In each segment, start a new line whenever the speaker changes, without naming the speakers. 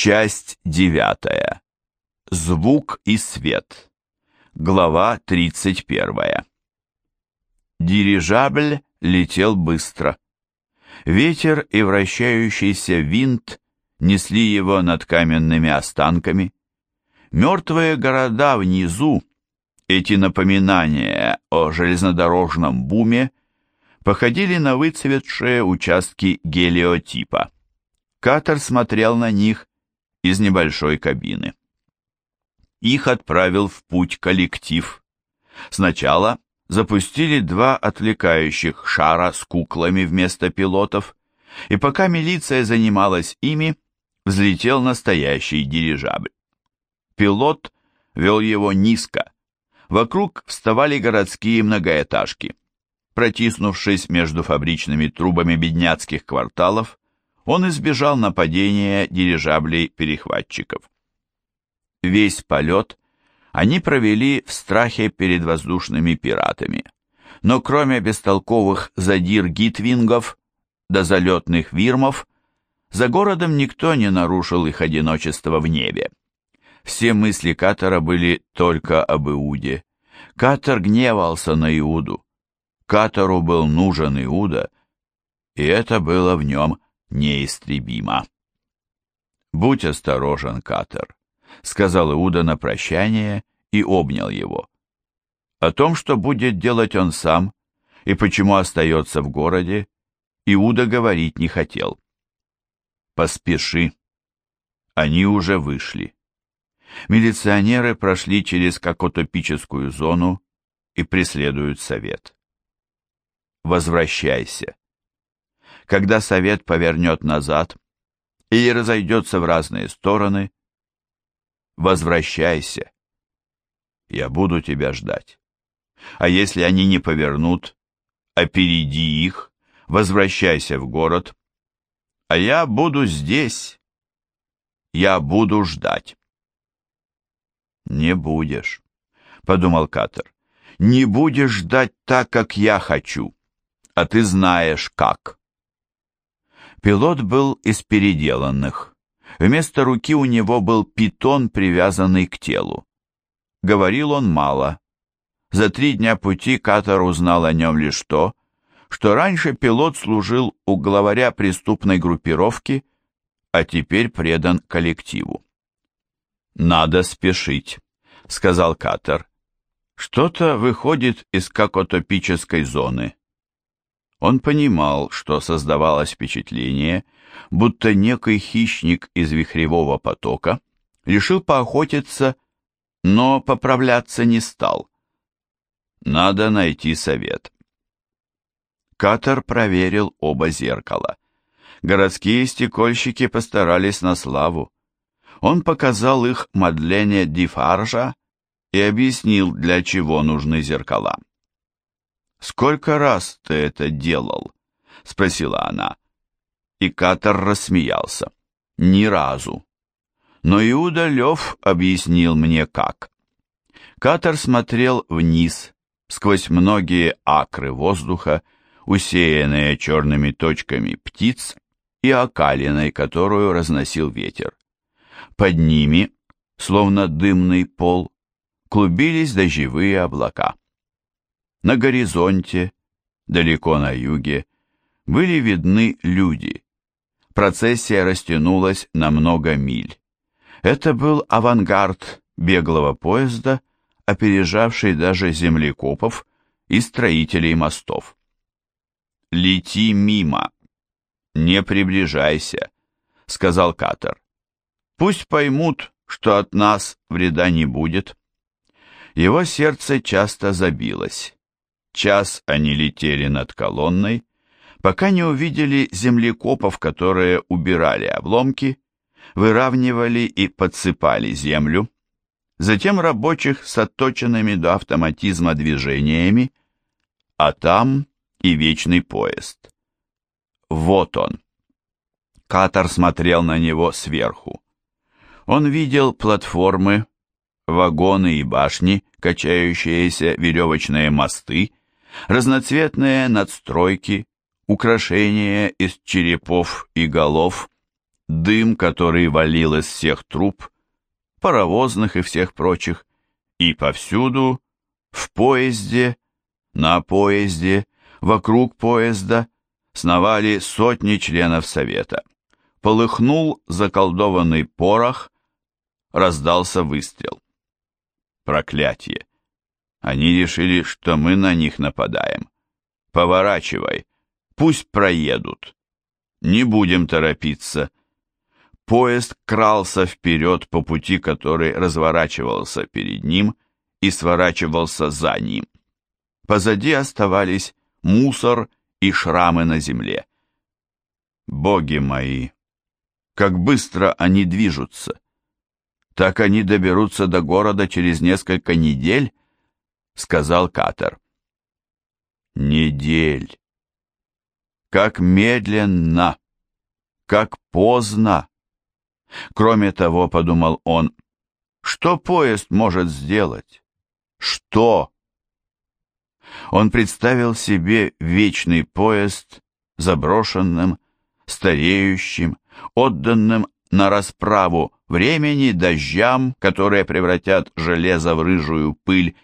Часть девятая. Звук и свет. Глава тридцать первая. Дирижабль летел быстро. Ветер и вращающийся винт несли его над каменными останками. Мертвые города внизу, эти напоминания о железнодорожном буме, походили на выцветшие участки гелиотипа. Катер смотрел на них из небольшой кабины. Их отправил в путь коллектив. Сначала запустили два отвлекающих шара с куклами вместо пилотов, и пока милиция занималась ими, взлетел настоящий дирижабль. Пилот вел его низко. Вокруг вставали городские многоэтажки. Протиснувшись между фабричными трубами бедняцких кварталов, он избежал нападения дирижаблей-перехватчиков. Весь полет они провели в страхе перед воздушными пиратами, но кроме бестолковых задир-гитвингов до залетных вирмов, за городом никто не нарушил их одиночество в небе. Все мысли Катара были только об Иуде. Катар гневался на Иуду. Катару был нужен Иуда, и это было в нем неистребимо. «Будь осторожен, Катер», — сказал Иуда на прощание и обнял его. О том, что будет делать он сам и почему остается в городе, Иуда говорить не хотел. «Поспеши». Они уже вышли. Милиционеры прошли через какотопическую зону и преследуют совет. «Возвращайся», когда совет повернет назад или разойдется в разные стороны, возвращайся. Я буду тебя ждать. А если они не повернут, опереди их, возвращайся в город, а я буду здесь. Я буду ждать. Не будешь, подумал Катер. Не будешь ждать так, как я хочу, а ты знаешь как. Пилот был из переделанных. Вместо руки у него был питон, привязанный к телу. Говорил он мало. За три дня пути Катар узнал о нем лишь то, что раньше пилот служил у главаря преступной группировки, а теперь предан коллективу. «Надо спешить», — сказал Катар. «Что-то выходит из какотопической зоны. Он понимал, что создавалось впечатление, будто некий хищник из вихревого потока решил поохотиться, но поправляться не стал. Надо найти совет. Катер проверил оба зеркала. Городские стекольщики постарались на славу. Он показал их Мадлене Дифаржа и объяснил, для чего нужны зеркала. «Сколько раз ты это делал?» — спросила она. И Катар рассмеялся. «Ни разу». Но Иуда Лев объяснил мне, как. Катар смотрел вниз, сквозь многие акры воздуха, усеянные черными точками птиц и окалиной, которую разносил ветер. Под ними, словно дымный пол, клубились дождевые облака. На горизонте, далеко на юге, были видны люди. Процессия растянулась на много миль. Это был авангард беглого поезда, опережавший даже землекопов и строителей мостов. «Лети мимо, не приближайся», — сказал Катер. «Пусть поймут, что от нас вреда не будет». Его сердце часто забилось. Час они летели над колонной, пока не увидели землекопов, которые убирали обломки, выравнивали и подсыпали землю, затем рабочих с отточенными до автоматизма движениями, а там и вечный поезд. Вот он. Катар смотрел на него сверху. Он видел платформы, вагоны и башни, качающиеся веревочные мосты, разноцветные надстройки, украшения из черепов и голов, дым, который валил из всех труб, паровозных и всех прочих, и повсюду, в поезде, на поезде, вокруг поезда, сновали сотни членов Совета. Полыхнул заколдованный порох, раздался выстрел. Проклятие! Они решили, что мы на них нападаем. Поворачивай, пусть проедут. Не будем торопиться. Поезд крался вперед по пути, который разворачивался перед ним и сворачивался за ним. Позади оставались мусор и шрамы на земле. Боги мои, как быстро они движутся! Так они доберутся до города через несколько недель, сказал Катер. Недель. Как медленно, как поздно. Кроме того, подумал он, что поезд может сделать? Что? Он представил себе вечный поезд, заброшенным, стареющим, отданным на расправу времени, дождям, которые превратят железо в рыжую пыль,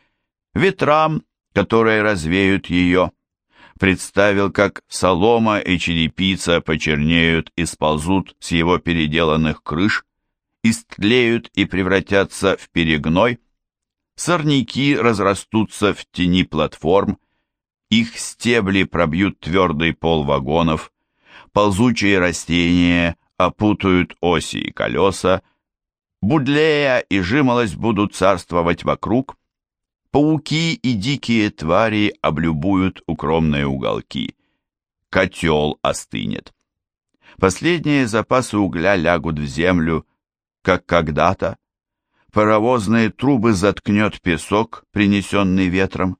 ветрам, которые развеют ее. Представил, как солома и черепица почернеют и сползут с его переделанных крыш, истлеют и превратятся в перегной, Сорняки разрастутся в тени платформ, их стебли пробьют твердый пол вагонов, ползучие растения опутают оси и колеса, будлея и жимолость будут царствовать вокруг, пауки и дикие твари облюбуют укромные уголки, котел остынет. Последние запасы угля лягут в землю, как когда-то, Паровозные трубы заткнет песок, принесенный ветром.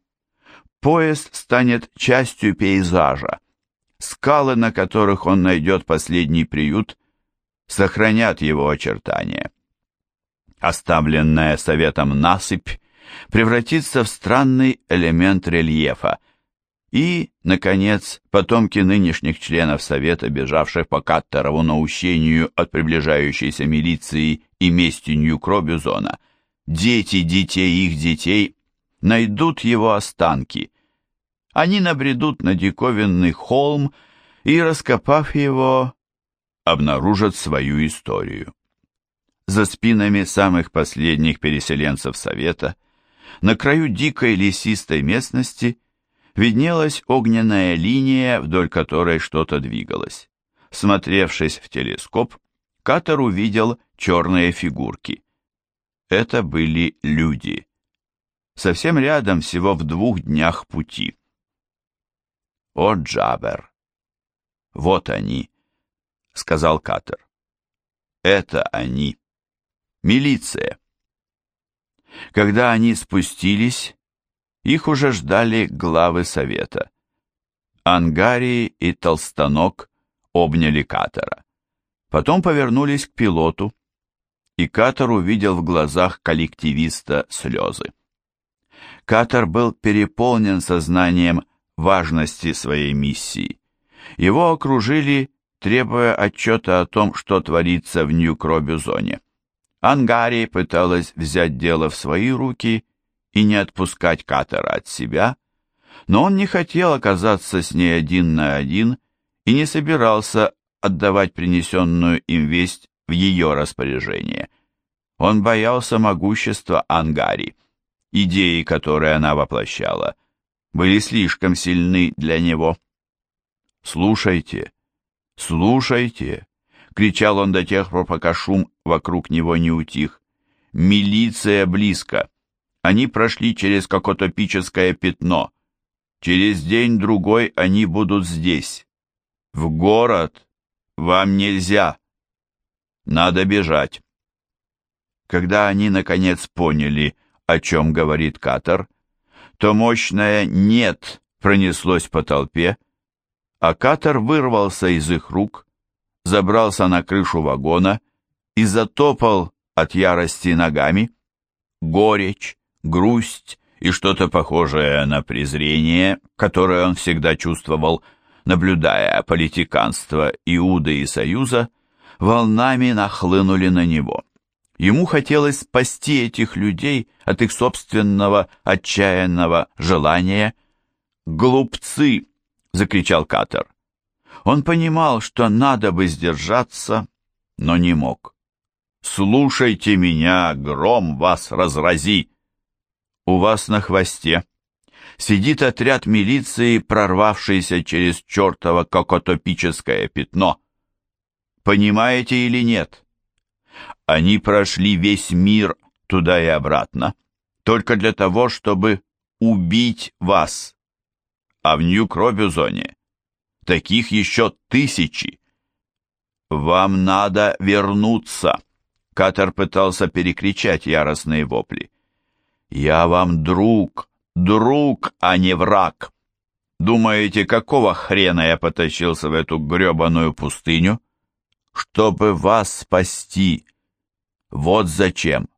Поезд станет частью пейзажа. Скалы, на которых он найдет последний приют, сохранят его очертания. Оставленная советом насыпь превратится в странный элемент рельефа, и, наконец, потомки нынешних членов Совета, бежавших по Каттерову наущению от приближающейся милиции и мести Нью-Кробюзона, дети детей их детей, найдут его останки. Они набредут на диковинный холм и, раскопав его, обнаружат свою историю. За спинами самых последних переселенцев Совета, на краю дикой лесистой местности – виднелась огненная линия, вдоль которой что-то двигалось. Смотревшись в телескоп, Катер увидел черные фигурки. Это были люди. Совсем рядом, всего в двух днях пути. «О, Джабер! Вот они!» — сказал Катер. «Это они! Милиция!» Когда они спустились, их уже ждали главы совета. Ангарий и Толстанок обняли Катера. Потом повернулись к пилоту, и Катер увидел в глазах коллективиста слезы. Катер был переполнен сознанием важности своей миссии. Его окружили, требуя отчета о том, что творится в Нью-Кробюзоне. Ангари пыталась взять дело в свои руки и не отпускать Катера от себя, но он не хотел оказаться с ней один на один и не собирался отдавать принесенную им весть в ее распоряжение. Он боялся могущества Ангари. Идеи, которые она воплощала, были слишком сильны для него. «Слушайте, слушайте!» — кричал он до тех пор, пока шум вокруг него не утих. «Милиция близко!» Они прошли через какотопическое пятно. Через день-другой они будут здесь. В город вам нельзя. Надо бежать. Когда они, наконец, поняли, о чем говорит Катар, то мощное «нет» пронеслось по толпе, а Катар вырвался из их рук, забрался на крышу вагона и затопал от ярости ногами. Горечь, грусть и что-то похожее на презрение, которое он всегда чувствовал, наблюдая политиканство Иуды и Союза, волнами нахлынули на него. Ему хотелось спасти этих людей от их собственного отчаянного желания. «Глупцы!» — закричал Катер. Он понимал, что надо бы сдержаться, но не мог. «Слушайте меня, гром вас разрази!» «У вас на хвосте сидит отряд милиции, прорвавшийся через чертово кокотопическое пятно. Понимаете или нет?» Они прошли весь мир туда и обратно, только для того, чтобы убить вас. А в Нью-Кробюзоне таких еще тысячи. Вам надо вернуться. Катер пытался перекричать яростные вопли. Я вам друг, друг, а не враг. Думаете, какого хрена я потащился в эту гребаную пустыню? Чтобы вас спасти, вот зачем.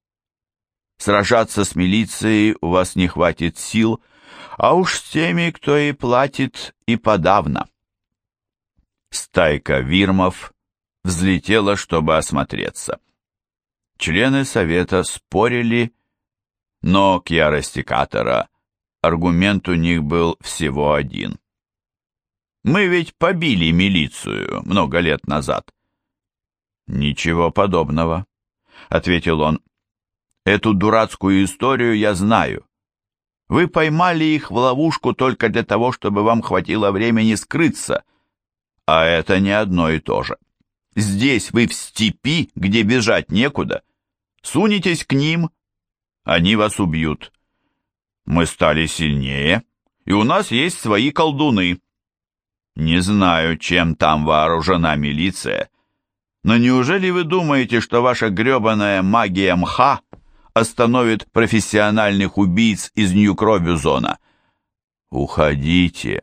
Сражаться с милицией у вас не хватит сил, а уж с теми, кто и платит, и подавно. Стайка вирмов взлетела, чтобы осмотреться. Члены совета спорили, но к ярости Катера аргумент у них был всего один. «Мы ведь побили милицию много лет назад». «Ничего подобного. — ответил он. «Эту дурацкую историю я знаю. Вы поймали их в ловушку только для того, чтобы вам хватило времени скрыться. А это не одно и то же. Здесь вы в степи, где бежать некуда. Сунетесь к ним, они вас убьют. Мы стали сильнее, и у нас есть свои колдуны. Не знаю, чем там вооружена милиция, но неужели вы думаете, что ваша гребаная магия мха остановит профессиональных убийц из Нью-Кробюзона? Уходите.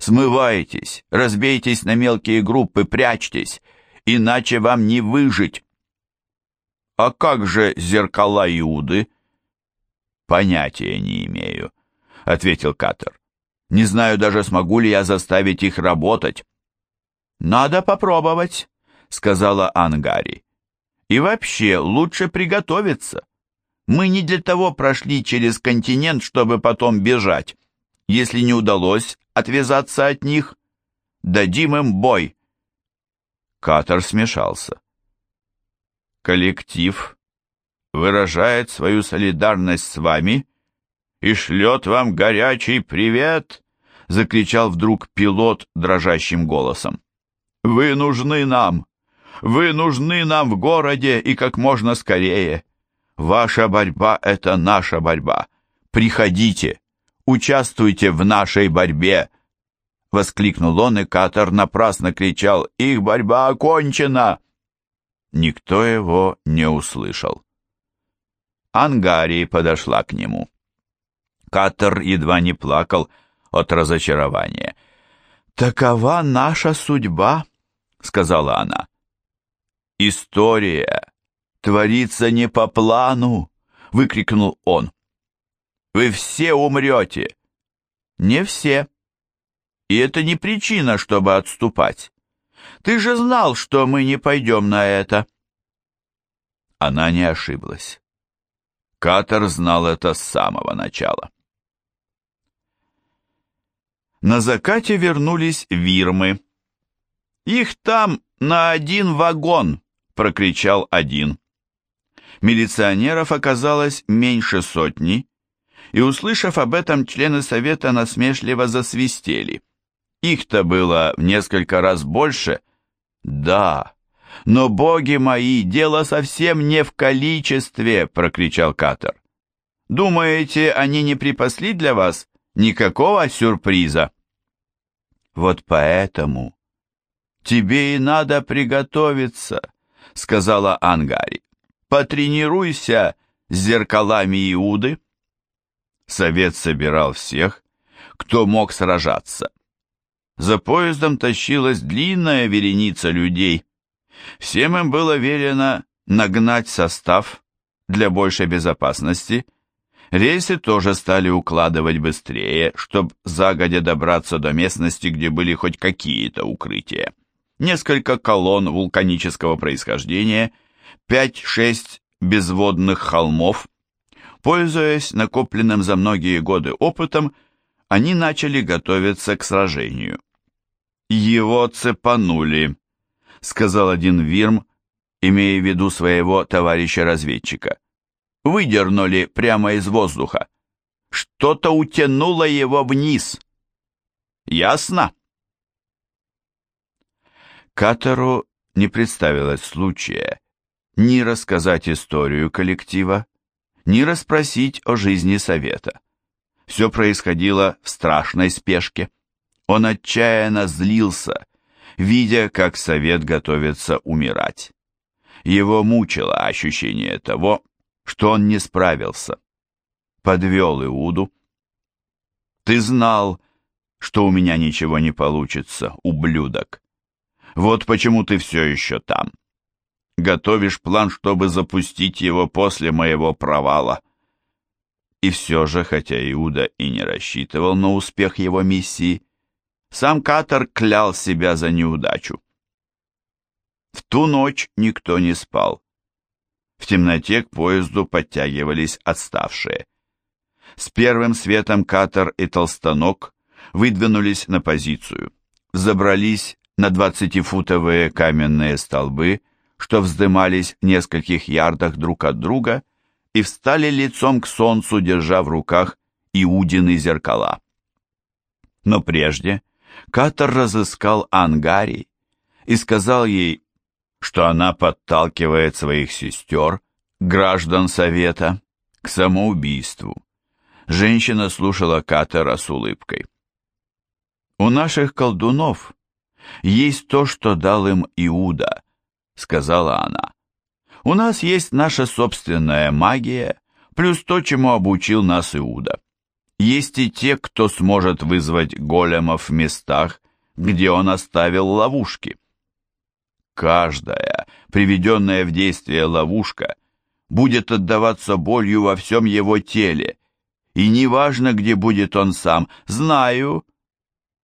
Смывайтесь, разбейтесь на мелкие группы, прячьтесь, иначе вам не выжить. А как же зеркала Иуды? Понятия не имею, ответил Катер. Не знаю даже, смогу ли я заставить их работать. Надо попробовать, сказала Ангари. И вообще, лучше приготовиться. Мы не для того прошли через континент, чтобы потом бежать. Если не удалось отвязаться от них, дадим им бой. Катер смешался. Коллектив выражает свою солидарность с вами и шлет вам горячий привет, закричал вдруг пилот дрожащим голосом. Вы нужны нам. Вы нужны нам в городе и как можно скорее. Ваша борьба — это наша борьба. Приходите, участвуйте в нашей борьбе!» Воскликнул он, и Катар напрасно кричал «Их борьба окончена!» Никто его не услышал. Ангария подошла к нему. Катер едва не плакал от разочарования. «Такова наша судьба», — сказала она. «История творится не по плану!» — выкрикнул он. «Вы все умрете!» «Не все. И это не причина, чтобы отступать. Ты же знал, что мы не пойдем на это!» Она не ошиблась. Катер знал это с самого начала. На закате вернулись вирмы. «Их там на один вагон!» прокричал один. Милиционеров оказалось меньше сотни, и, услышав об этом, члены совета насмешливо засвистели. Их-то было в несколько раз больше. Да, но, боги мои, дело совсем не в количестве, прокричал Катер. Думаете, они не припасли для вас никакого сюрприза? Вот поэтому тебе и надо приготовиться, — сказала Ангари. «Потренируйся с зеркалами Иуды». Совет собирал всех, кто мог сражаться. За поездом тащилась длинная вереница людей. Всем им было велено нагнать состав для большей безопасности. Рейсы тоже стали укладывать быстрее, чтобы загодя добраться до местности, где были хоть какие-то укрытия. несколько колонн вулканического происхождения, 5-6 безводных холмов. Пользуясь накопленным за многие годы опытом, они начали готовиться к сражению. «Его цепанули», — сказал один Вирм, имея в виду своего товарища-разведчика. «Выдернули прямо из воздуха. Что-то утянуло его вниз». «Ясно?» Катеру не представилось случая ни рассказать историю коллектива, ни расспросить о жизни совета. Все происходило в страшной спешке. Он отчаянно злился, видя, как совет готовится умирать. Его мучило ощущение того, что он не справился. Подвел Иуду. «Ты знал, что у меня ничего не получится, ублюдок. Вот почему ты все еще там. Готовишь план, чтобы запустить его после моего провала. И все же, хотя Иуда и не рассчитывал на успех его миссии, сам Катер клял себя за неудачу. В ту ночь никто не спал. В темноте к поезду подтягивались отставшие. С первым светом Катер и Толстанок выдвинулись на позицию, забрались на двадцатифутовые каменные столбы, что вздымались в нескольких ярдах друг от друга, и встали лицом к солнцу, держа в руках Иудины зеркала. Но прежде Катар разыскал Ангари и сказал ей, что она подталкивает своих сестер, граждан Совета, к самоубийству. Женщина слушала Катера с улыбкой. «У наших колдунов есть то, что дал им Иуда», — сказала она. «У нас есть наша собственная магия, плюс то, чему обучил нас Иуда. Есть и те, кто сможет вызвать големов в местах, где он оставил ловушки. Каждая приведенная в действие ловушка будет отдаваться болью во всем его теле, и неважно, где будет он сам, знаю,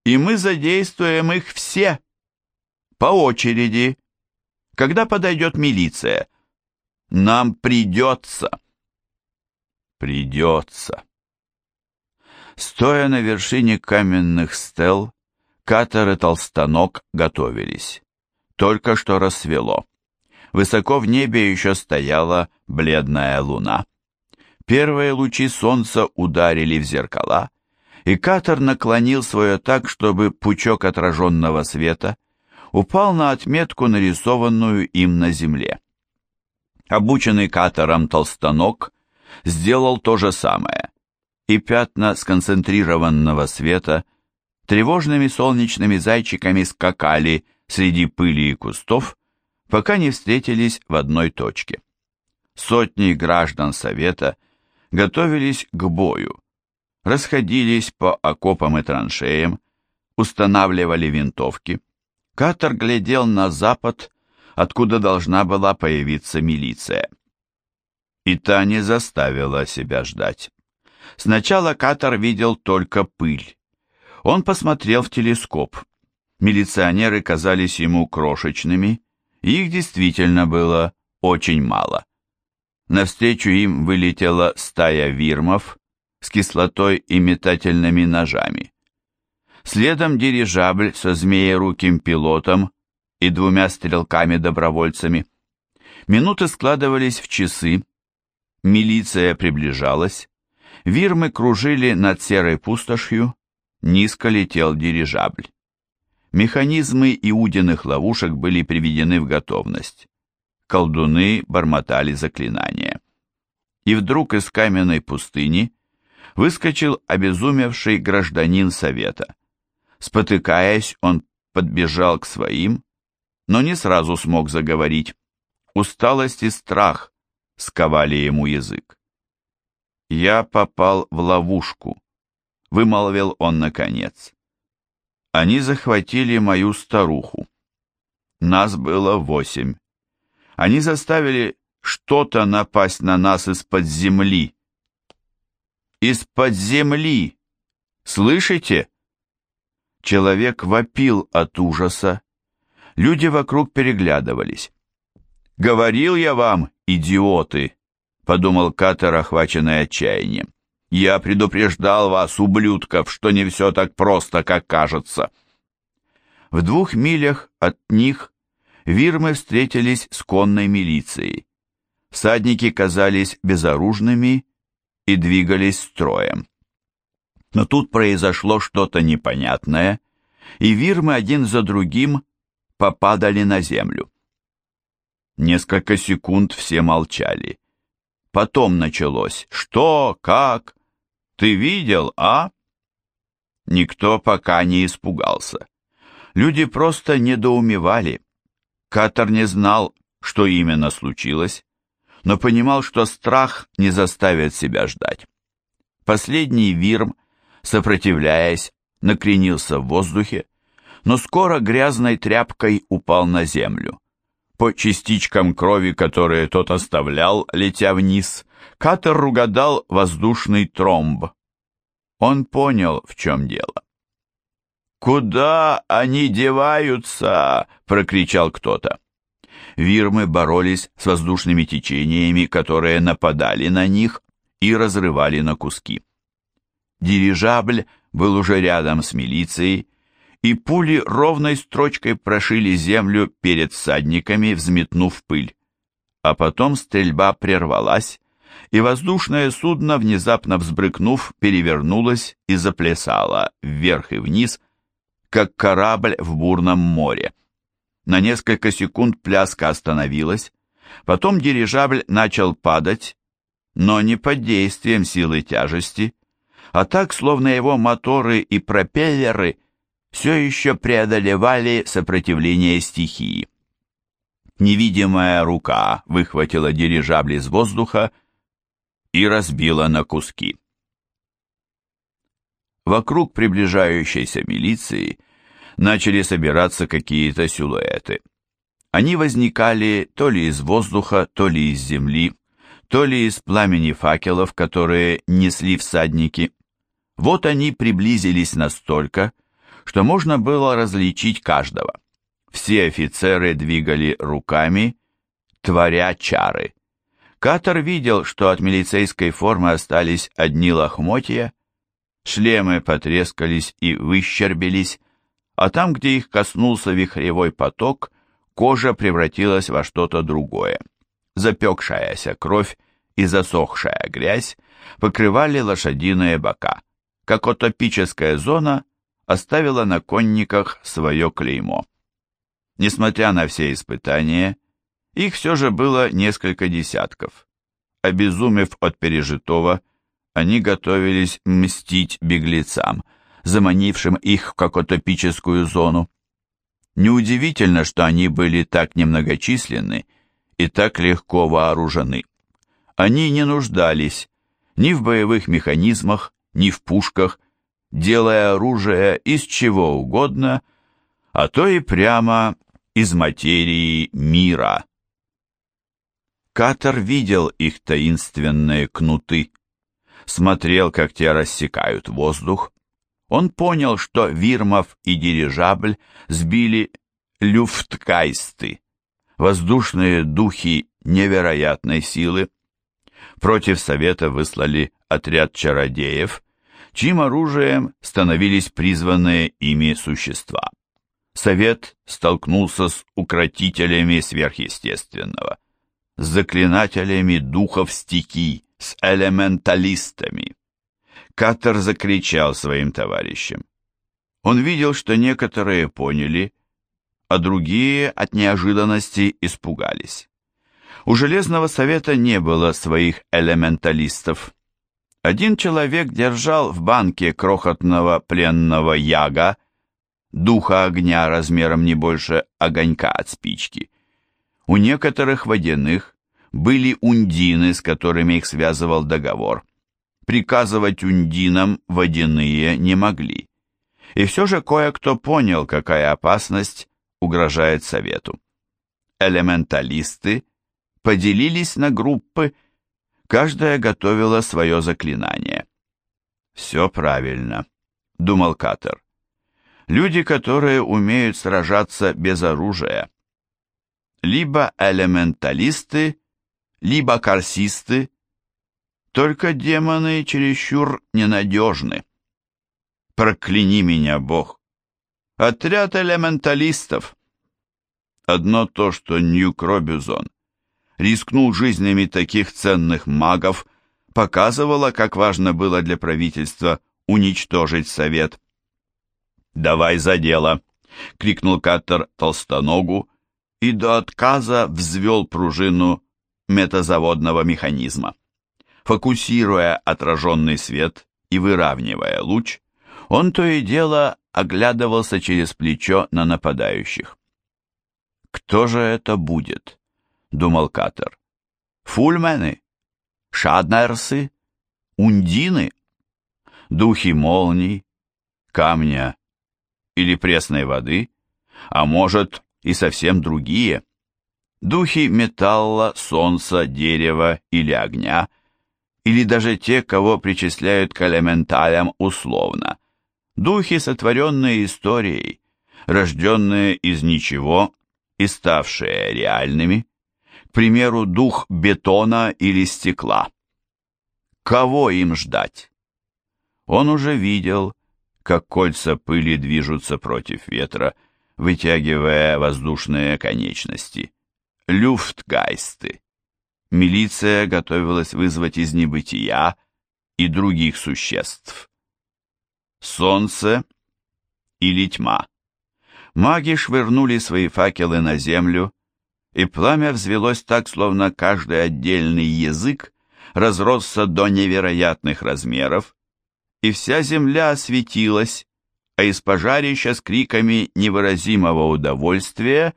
и мы задействуем их все, по очереди, когда подойдет милиция. Нам придется. Придется. Стоя на вершине каменных стел, Катер и Толстанок готовились. Только что рассвело. Высоко в небе еще стояла бледная луна. Первые лучи солнца ударили в зеркала, и Катер наклонил свое так, чтобы пучок отраженного света упал на отметку, нарисованную им на земле. Обученный Катером толстанок сделал то же самое, и пятна сконцентрированного света тревожными солнечными зайчиками скакали среди пыли и кустов, пока не встретились в одной точке. Сотни граждан Совета готовились к бою, расходились по окопам и траншеям, устанавливали винтовки. Катер глядел на запад, откуда должна была появиться милиция. И та не заставила себя ждать. Сначала Катер видел только пыль. Он посмотрел в телескоп. Милиционеры казались ему крошечными, и их действительно было очень мало. Навстречу им вылетела стая вирмов, с кислотой и метательными ножами. Следом дирижабль со змееруким пилотом и двумя стрелками-добровольцами. Минуты складывались в часы, милиция приближалась, вирмы кружили над серой пустошью, низко летел дирижабль. Механизмы иудиных ловушек были приведены в готовность. Колдуны бормотали заклинания. И вдруг из каменной пустыни выскочил обезумевший гражданин совета. Спотыкаясь, он подбежал к своим, но не сразу смог заговорить. Усталость и страх сковали ему язык. «Я попал в ловушку», — вымолвил он наконец. «Они захватили мою старуху. Нас было восемь. Они заставили что-то напасть на нас из-под земли из-под земли. Слышите? Человек вопил от ужаса. Люди вокруг переглядывались. «Говорил я вам, идиоты!» — подумал Катер, охваченный отчаянием. «Я предупреждал вас, ублюдков, что не все так просто, как кажется!» В двух милях от них Вирмы встретились с конной милицией. Всадники казались безоружными и двигались строем. Но тут произошло что-то непонятное, и Вирмы один за другим попадали на землю. Несколько секунд все молчали. Потом началось «Что? Как? Ты видел, а?» Никто пока не испугался. Люди просто недоумевали. Катер не знал, что именно случилось, но понимал, что страх не заставит себя ждать. Последний вирм, сопротивляясь, накренился в воздухе, но скоро грязной тряпкой упал на землю. По частичкам крови, которые тот оставлял, летя вниз, Катер угадал воздушный тромб. Он понял, в чем дело. «Куда они деваются?» — прокричал кто-то. Вирмы боролись с воздушными течениями, которые нападали на них и разрывали на куски. Дирижабль был уже рядом с милицией, и пули ровной строчкой прошили землю перед всадниками, взметнув пыль. А потом стрельба прервалась, и воздушное судно, внезапно взбрыкнув, перевернулось и заплясало вверх и вниз, как корабль в бурном море. На несколько секунд пляска остановилась, потом дирижабль начал падать, но не под действием силы тяжести, а так, словно его моторы и пропеллеры все еще преодолевали сопротивление стихии. Невидимая рука выхватила дирижабль из воздуха и разбила на куски. Вокруг приближающейся милиции начали собираться какие-то силуэты. Они возникали то ли из воздуха, то ли из земли, то ли из пламени факелов, которые несли всадники. Вот они приблизились настолько, что можно было различить каждого. Все офицеры двигали руками, творя чары. Катер видел, что от милицейской формы остались одни лохмотья, шлемы потрескались и выщербились, а там, где их коснулся вихревой поток, кожа превратилась во что-то другое. Запекшаяся кровь и засохшая грязь покрывали лошадиные бока, как отопическая зона – оставила на конниках свое клеймо. Несмотря на все испытания, их все же было несколько десятков. Обезумев от пережитого, они готовились мстить беглецам, заманившим их в какотопическую зону. Неудивительно, что они были так немногочисленны и так легко вооружены. Они не нуждались ни в боевых механизмах, ни в пушках, делая оружие из чего угодно, а то и прямо из материи мира. Катер видел их таинственные кнуты, смотрел, как те рассекают воздух. Он понял, что Вирмов и дирижабль сбили люфткайсты, воздушные духи невероятной силы. Против Совета выслали отряд чародеев, чьим оружием становились призванные ими существа. Совет столкнулся с укротителями сверхъестественного, с заклинателями духов стихий, с элементалистами. Катер закричал своим товарищам. Он видел, что некоторые поняли, а другие от неожиданности испугались. У Железного Совета не было своих элементалистов. Один человек держал в банке крохотного пленного яга, духа огня размером не больше огонька от спички. У некоторых водяных были ундины, с которыми их связывал договор. Приказывать ундинам водяные не могли. И все же кое-кто понял, какая опасность угрожает совету. Элементалисты поделились на группы Каждая готовила свое заклинание. «Все правильно», — думал Катер. Люди, которые умеют сражаться без оружия. Либо элементалисты, либо корсисты. Только демоны чересчур ненадежны. Прокляни меня, Бог. Отряд элементалистов. Одно то, что Ньюк Робюзон рискнул жизнями таких ценных магов, показывало, как важно было для правительства уничтожить совет. «Давай за дело!» — крикнул Каттер толстоногу и до отказа взвел пружину метазаводного механизма. Фокусируя отраженный свет и выравнивая луч, он то и дело оглядывался через плечо на нападающих. «Кто же это будет?» — думал Катер. «Фульмены? Шаднерсы? Ундины? Духи молний, камня или пресной воды, а может и совсем другие. Духи металла, солнца, дерева или огня, или даже те, кого причисляют к элементалям условно. Духи, сотворенные историей, рожденные из ничего и ставшие реальными, примеру, дух бетона или стекла. Кого им ждать? Он уже видел, как кольца пыли движутся против ветра, вытягивая воздушные конечности. Люфтгайсты. Милиция готовилась вызвать из небытия и других существ. Солнце или тьма. Маги швырнули свои факелы на землю, и пламя взвелось так, словно каждый отдельный язык разросся до невероятных размеров, и вся земля осветилась, а из пожарища с криками невыразимого удовольствия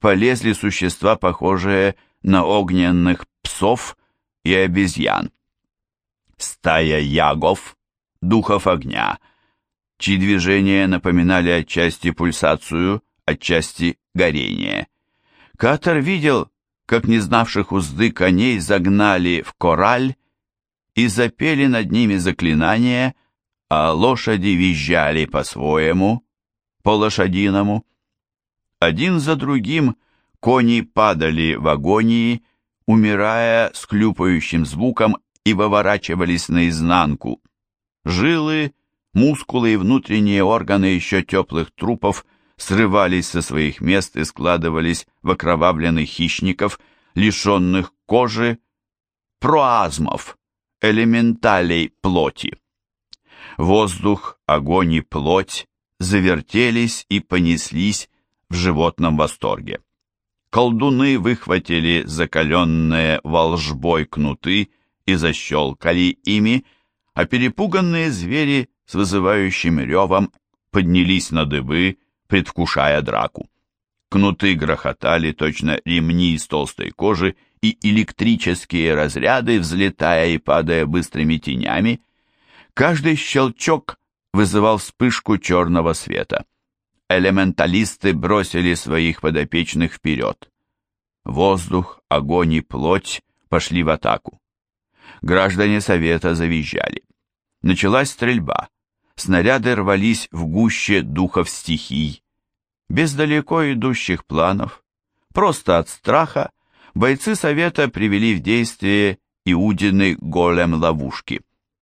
полезли существа, похожие на огненных псов и обезьян. Стая ягов, духов огня, чьи движения напоминали отчасти пульсацию, отчасти горение. Катер видел, как не знавших узды коней загнали в кораль и запели над ними заклинания, а лошади визжали по-своему, по-лошадиному. Один за другим кони падали в агонии, умирая с хлюпающим звуком и выворачивались наизнанку. Жилы, мускулы и внутренние органы еще теплых трупов срывались со своих мест и складывались в окровавленных хищников, лишенных кожи, проазмов, элементалей плоти. Воздух, огонь и плоть завертелись и понеслись в животном восторге. Колдуны выхватили закаленные волжбой кнуты и защелкали ими, а перепуганные звери с вызывающим ревом поднялись на дыбы, предвкушая драку. Кнуты грохотали точно ремни из толстой кожи и электрические разряды, взлетая и падая быстрыми тенями, каждый щелчок вызывал вспышку черного света. Элементалисты бросили своих подопечных вперед. Воздух, огонь и плоть пошли в атаку. Граждане Совета завизжали. Началась стрельба. Снаряды рвались в гуще духов стихий. Без далеко идущих планов, просто от страха, бойцы Совета привели в действие Иудины голем ловушки.